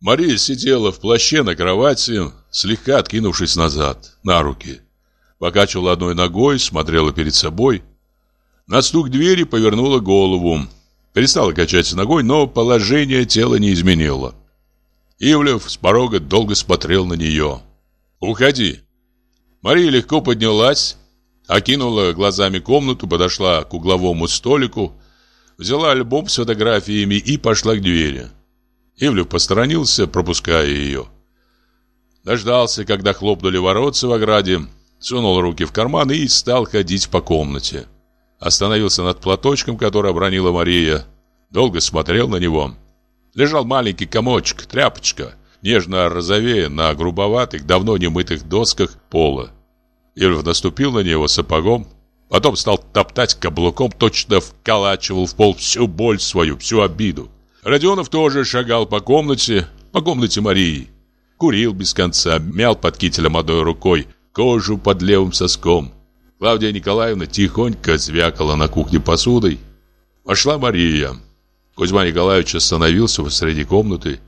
Мария сидела в плаще на кровати, слегка откинувшись назад, на руки. Покачивала одной ногой, смотрела перед собой. На стук двери повернула голову. Перестала качать ногой, но положение тела не изменило. Ивлев с порога долго смотрел на нее. «Уходи!» Мария легко поднялась, окинула глазами комнату, подошла к угловому столику, взяла альбом с фотографиями и пошла к двери. Ивлев посторонился, пропуская ее. Дождался, когда хлопнули воротца в ограде, сунул руки в карман и стал ходить по комнате. Остановился над платочком, который обронила Мария. Долго смотрел на него. Лежал маленький комочек, тряпочка, нежно розовея на грубоватых, давно не мытых досках пола. Ивлев наступил на него сапогом, потом стал топтать каблуком, точно вколачивал в пол всю боль свою, всю обиду. Родионов тоже шагал по комнате, по комнате Марии. Курил без конца, мял под кителем одной рукой кожу под левым соском. Клавдия Николаевна тихонько звякала на кухне посудой. Пошла Мария. Кузьма Николаевич остановился посреди комнаты.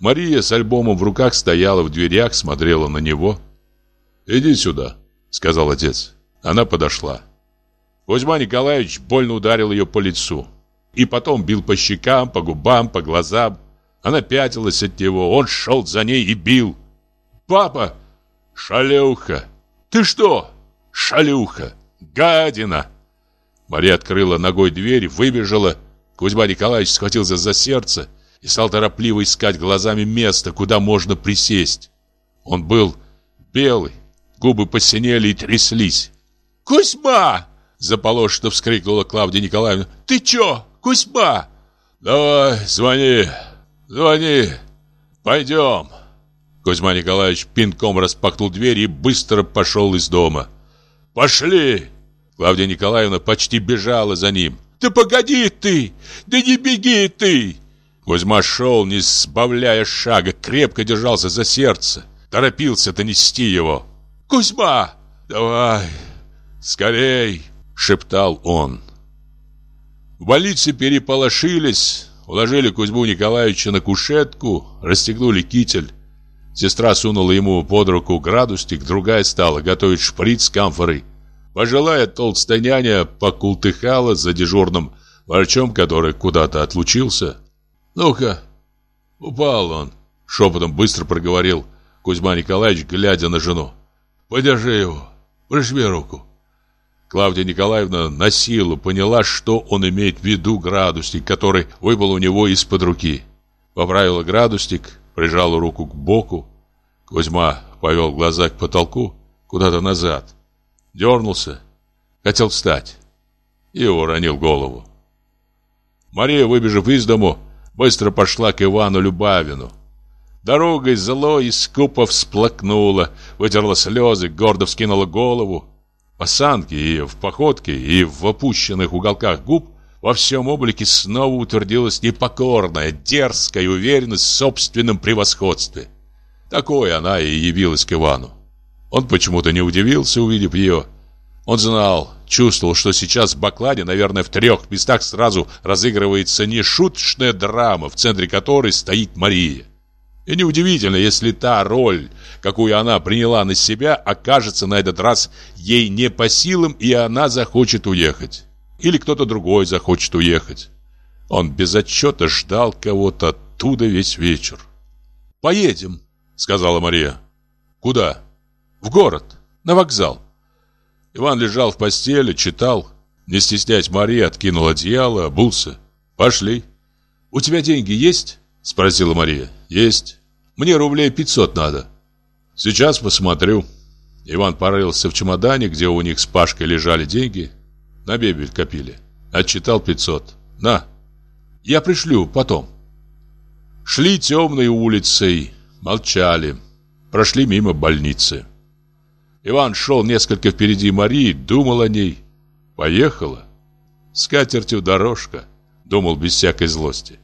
Мария с альбомом в руках стояла в дверях, смотрела на него. «Иди сюда», — сказал отец. Она подошла. Кузьма Николаевич больно ударил ее по лицу. И потом бил по щекам, по губам, по глазам. Она пятилась от него, он шел за ней и бил. «Папа!» «Шалюха! Ты что? Шалюха! Гадина!» Мария открыла ногой дверь, выбежала. Кузьма Николаевич схватился за сердце и стал торопливо искать глазами место, куда можно присесть. Он был белый, губы посинели и тряслись. «Кузьма!» – заполошно вскрикнула Клавдия Николаевна. «Ты чё? Кузьма!» «Давай, звони, звони, пойдем!» Кузьма Николаевич пинком распахнул дверь и быстро пошел из дома. «Пошли!» Клавдия Николаевна почти бежала за ним. «Да погоди ты! Да не беги ты!» Кузьма шел, не сбавляя шага, крепко держался за сердце. Торопился донести его. «Кузьма! Давай! Скорей!» — шептал он. В больнице переполошились, уложили Кузьму Николаевича на кушетку, расстегнули китель. Сестра сунула ему под руку градусник, другая стала готовить шприц с камфорой. Пожилая толстая няня покултыхала за дежурным врачом, который куда-то отлучился. «Ну-ка, упал он», — шепотом быстро проговорил Кузьма Николаевич, глядя на жену. «Подержи его, прижми руку». Клавдия Николаевна на силу поняла, что он имеет в виду градусник, который выпал у него из-под руки. Поправила градусник, прижала руку к боку. Кузьма повел глаза к потолку, куда-то назад. Дернулся, хотел встать и уронил голову. Мария, выбежав из дому, быстро пошла к Ивану Любавину. Дорогой зло и скупо всплакнула, вытерла слезы, гордо вскинула голову. Осанке и в походке, и в опущенных уголках губ во всем облике снова утвердилась непокорная, дерзкая уверенность в собственном превосходстве. Такой она и явилась к Ивану. Он почему-то не удивился, увидев ее. Он знал, чувствовал, что сейчас в Бакладе, наверное, в трех местах сразу разыгрывается нешуточная драма, в центре которой стоит Мария. И неудивительно, если та роль, какую она приняла на себя, окажется на этот раз ей не по силам, и она захочет уехать. Или кто-то другой захочет уехать. Он без отчета ждал кого-то оттуда весь вечер. «Поедем», — сказала Мария. «Куда?» «В город, на вокзал». Иван лежал в постели, читал. Не стесняясь, Мария откинула одеяло, обулся. «Пошли». «У тебя деньги есть?» — спросила Мария. «Есть». Мне рублей 500 надо. Сейчас посмотрю. Иван порылся в чемодане, где у них с Пашкой лежали деньги. На бебель копили. Отчитал 500. На. Я пришлю потом. Шли темной улицей, молчали. Прошли мимо больницы. Иван шел несколько впереди Марии, думал о ней. Поехала. С катертью дорожка, думал без всякой злости.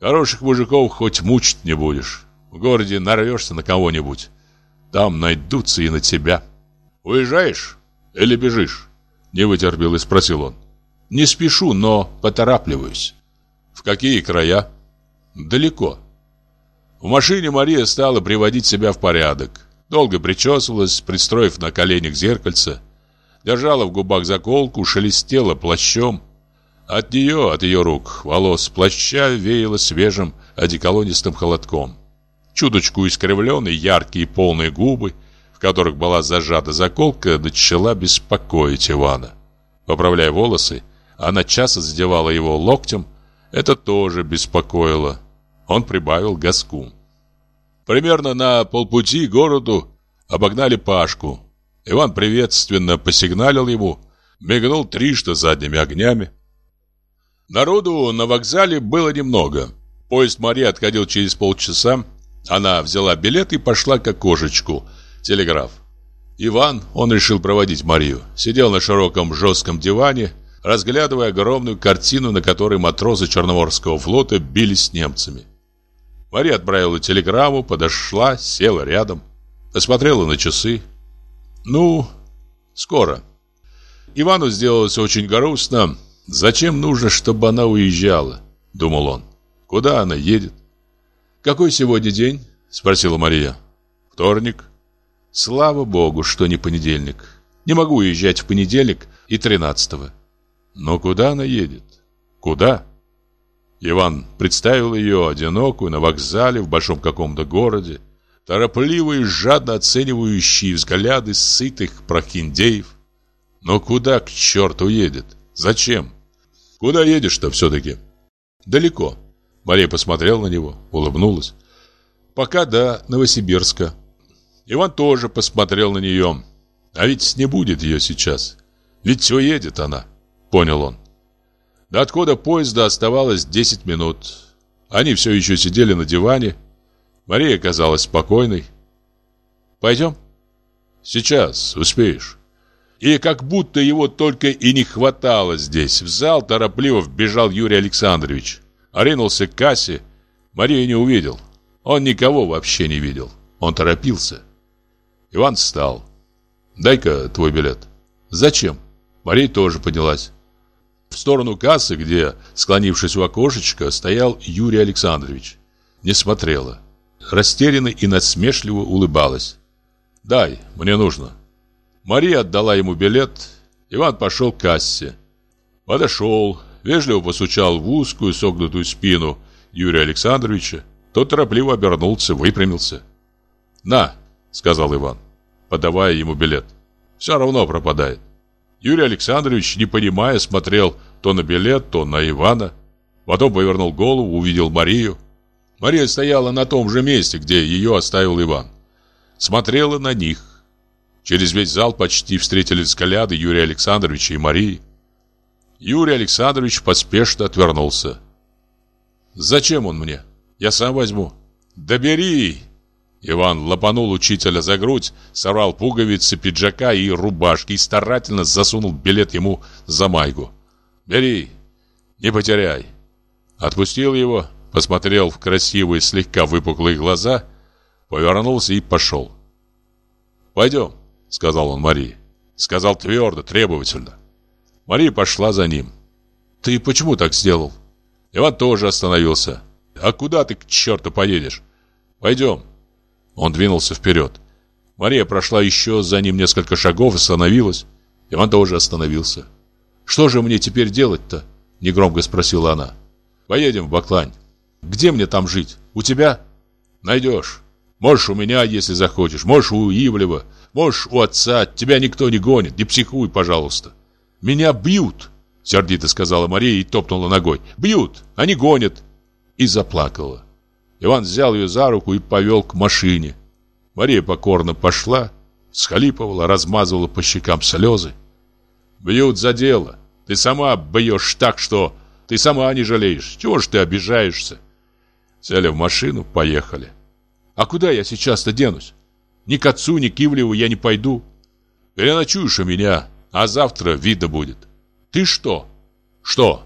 Хороших мужиков хоть мучить не будешь. В городе нарвешься на кого-нибудь. Там найдутся и на тебя. Уезжаешь или бежишь? Не вытерпел и спросил он. Не спешу, но поторапливаюсь. В какие края? Далеко. В машине Мария стала приводить себя в порядок. Долго причесывалась, пристроив на коленях зеркальце. Держала в губах заколку, шелестела плащом. От нее, от ее рук, волос, плаща веяло свежим одеколонистым холодком. Чуточку искривленные, яркие полные губы, в которых была зажата заколка, начала беспокоить Ивана. Поправляя волосы, она часто задевала его локтем. Это тоже беспокоило. Он прибавил газку. Примерно на полпути к городу обогнали Пашку. Иван приветственно посигналил ему, мигнул трижды задними огнями. Народу на вокзале было немного. Поезд Мария отходил через полчаса. Она взяла билет и пошла к окошечку. Телеграф. Иван, он решил проводить Марию, сидел на широком жестком диване, разглядывая огромную картину, на которой матросы Черноморского флота бились с немцами. Мария отправила телеграмму, подошла, села рядом, посмотрела на часы. Ну, скоро. Ивану сделалось очень грустно. Зачем нужно, чтобы она уезжала? Думал он. Куда она едет? Какой сегодня день? Спросила Мария. Вторник. Слава богу, что не понедельник. Не могу уезжать в понедельник и тринадцатого. Но куда она едет? Куда? Иван представил ее одинокую на вокзале в большом каком-то городе, торопливые, жадно оценивающие взгляды сытых прохиндеев. Но куда к черту едет? Зачем? Куда едешь-то все-таки? Далеко. Мария посмотрела на него, улыбнулась. Пока до Новосибирска. Иван тоже посмотрел на нее. А ведь не будет ее сейчас. Ведь все едет она, понял он. До отхода поезда оставалось 10 минут. Они все еще сидели на диване. Мария казалась спокойной. «Пойдем?» «Сейчас, успеешь». И как будто его только и не хватало здесь. В зал торопливо вбежал Юрий Александрович. Оринулся к кассе. Марию не увидел. Он никого вообще не видел. Он торопился. Иван встал. «Дай-ка твой билет». «Зачем?» Мария тоже поднялась. В сторону кассы, где, склонившись у окошечка, стоял Юрий Александрович. Не смотрела. Растерянно и насмешливо улыбалась. «Дай, мне нужно». Мария отдала ему билет. Иван пошел к кассе. Подошел, вежливо постучал в узкую согнутую спину Юрия Александровича. Тот торопливо обернулся, выпрямился. «На», — сказал Иван подавая ему билет. Все равно пропадает. Юрий Александрович, не понимая, смотрел то на билет, то на Ивана. Потом повернул голову, увидел Марию. Мария стояла на том же месте, где ее оставил Иван. Смотрела на них. Через весь зал почти встретились взгляды Юрия Александровича и Марии. Юрий Александрович поспешно отвернулся. «Зачем он мне? Я сам возьму». «Да бери!» Иван лопанул учителя за грудь, сорвал пуговицы пиджака и рубашки и старательно засунул билет ему за майку. «Бери, не потеряй». Отпустил его, посмотрел в красивые, слегка выпуклые глаза, повернулся и пошел. «Пойдем», — сказал он Марии. Сказал твердо, требовательно. Мария пошла за ним. «Ты почему так сделал?» Иван тоже остановился. «А куда ты к черту поедешь? Пойдем». Он двинулся вперед. Мария прошла еще за ним несколько шагов остановилась. Иван тоже остановился. «Что же мне теперь делать-то?» – негромко спросила она. «Поедем в Баклань. Где мне там жить? У тебя?» «Найдешь. Можешь у меня, если захочешь. Можешь у Ивлева. Можешь у отца. Тебя никто не гонит. Не психуй, пожалуйста». «Меня бьют!» – сердито сказала Мария и топнула ногой. «Бьют! Они гонят!» И заплакала. Иван взял ее за руку и повел к машине. Мария покорно пошла, схлипывала, размазывала по щекам слезы. «Бьют за дело. Ты сама бьешь так, что ты сама не жалеешь. Чего ж ты обижаешься?» Сели в машину, поехали. «А куда я сейчас-то денусь? Ни к отцу, ни к Ивлеву я не пойду. Переночуешь у меня, а завтра видно будет. Ты что?» «Что?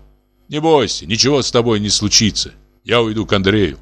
Не бойся, ничего с тобой не случится. Я уйду к Андрею.